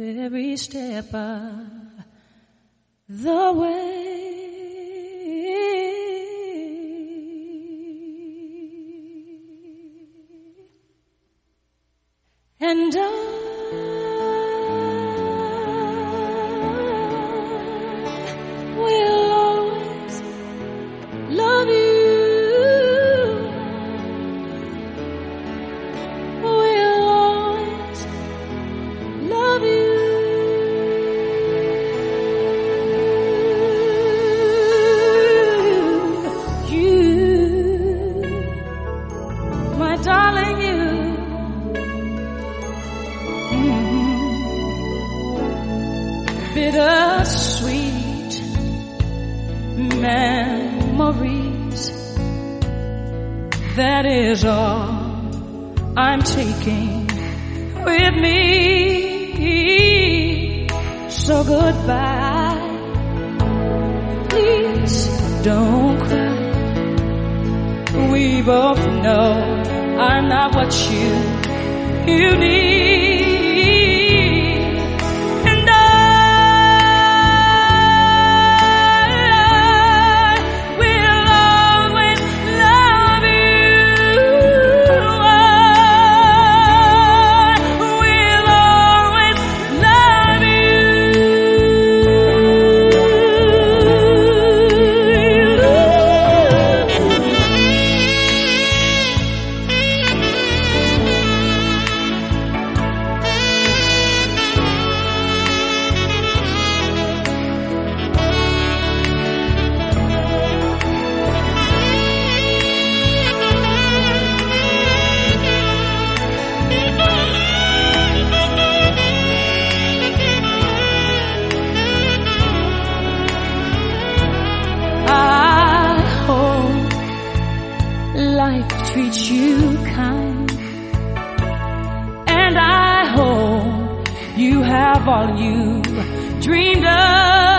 every step of the way. And I Mm-hmm. That is all I'm taking with So goodbye. Please don't cry. We both know I'm not what you you need. Life treats you kind. And I hope you have all you dreamed of.